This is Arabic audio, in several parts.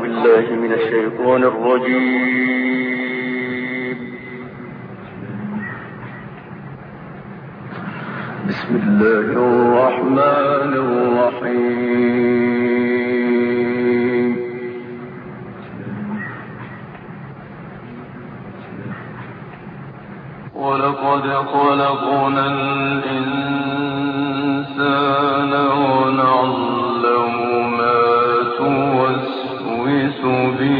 بالله من الشيطان الرجيم. بسم الله الرحمن الرحيم. ولقد خلقنا الإنسان ونعلم بِهِ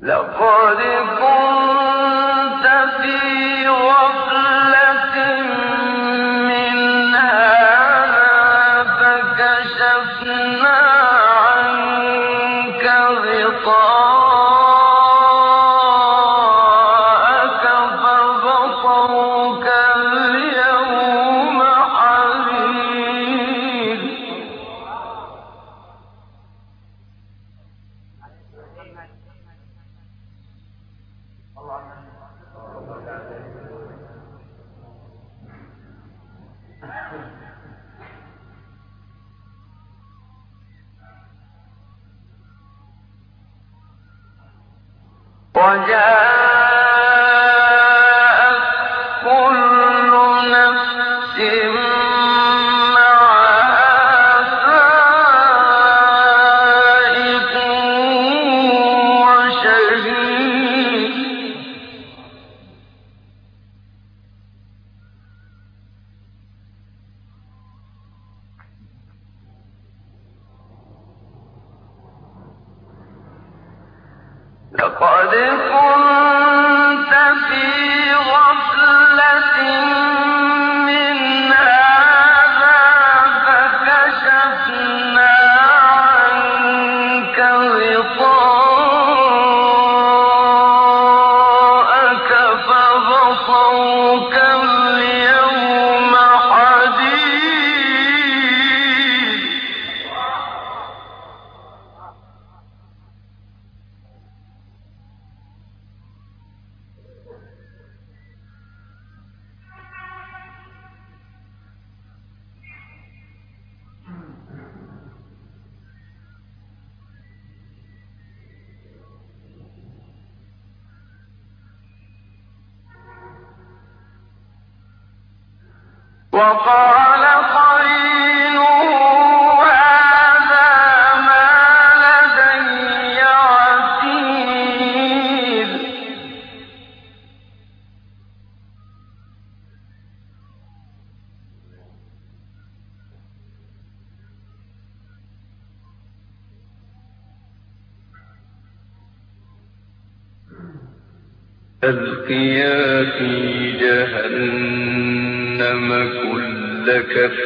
لقد وقال says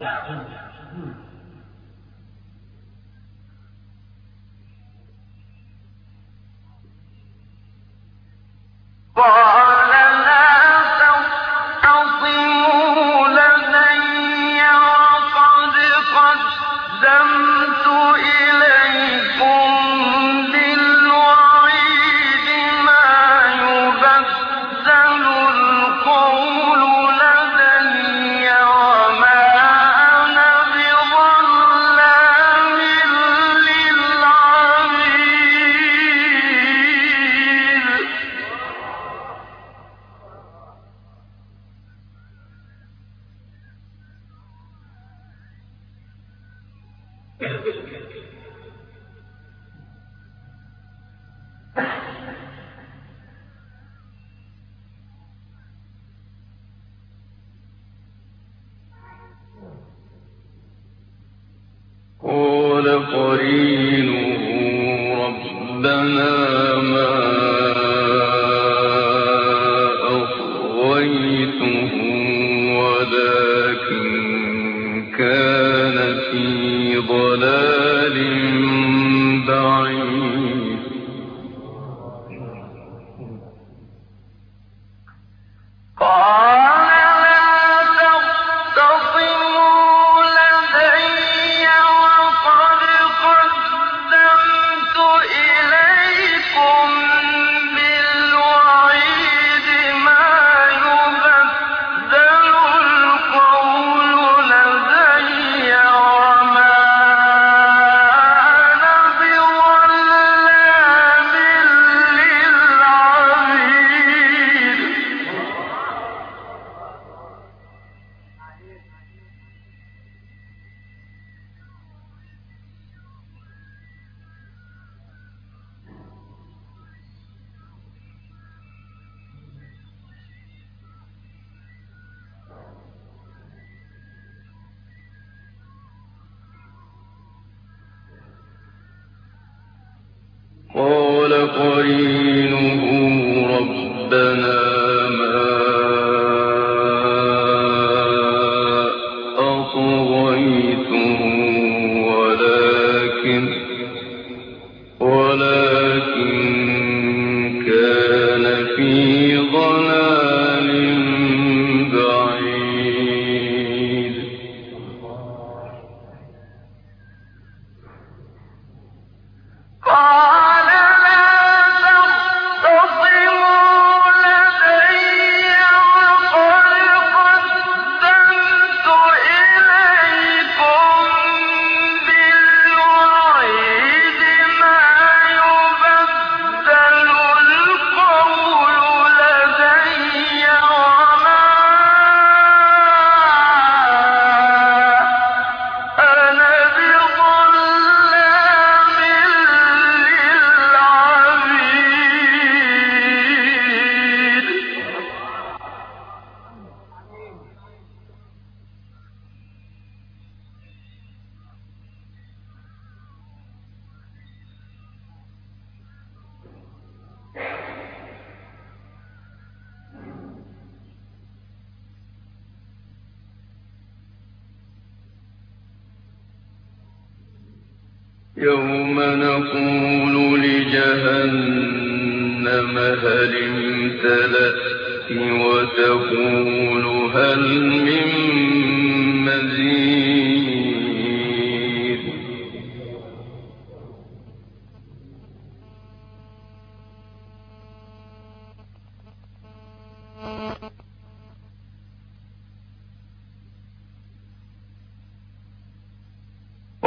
نعم قرينه ربنا قرينه ربنا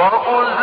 وأولئك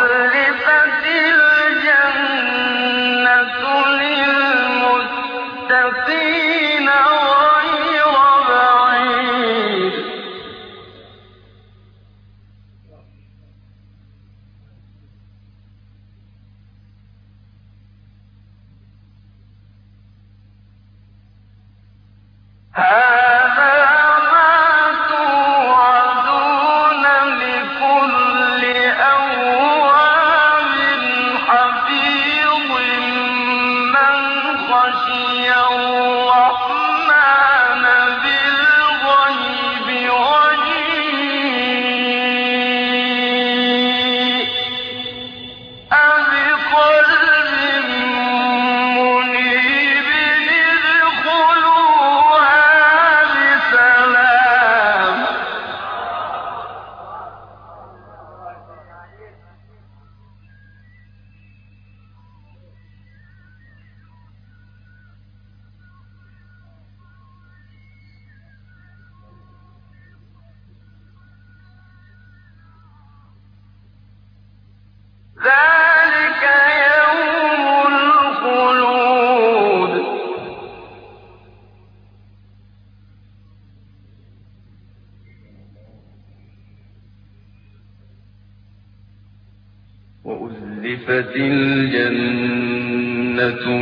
وَأُزْلِفَتِ الْجَنَّةُ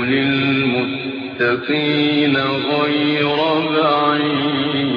لِلْمُتَّقِينَ غَيْرَ بَعِيدٍ.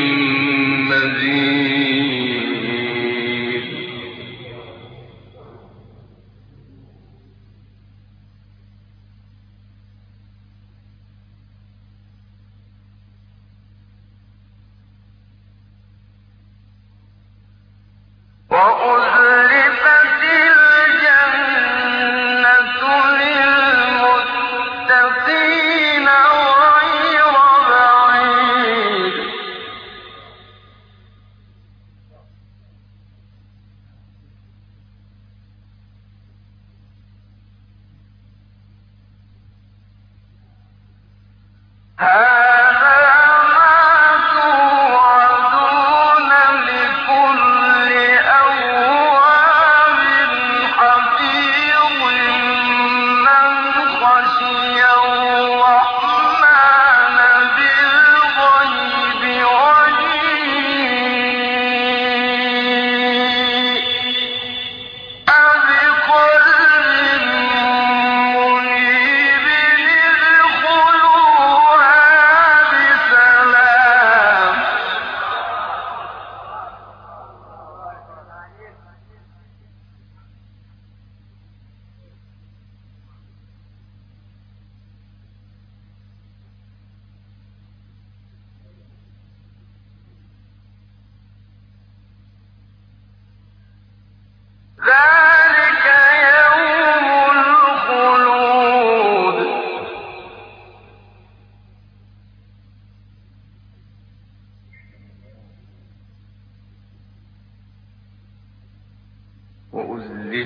ها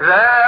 ذلك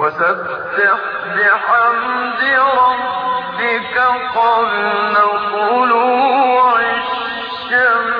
وسبح بحمد ربك قبل طلوع الشمس.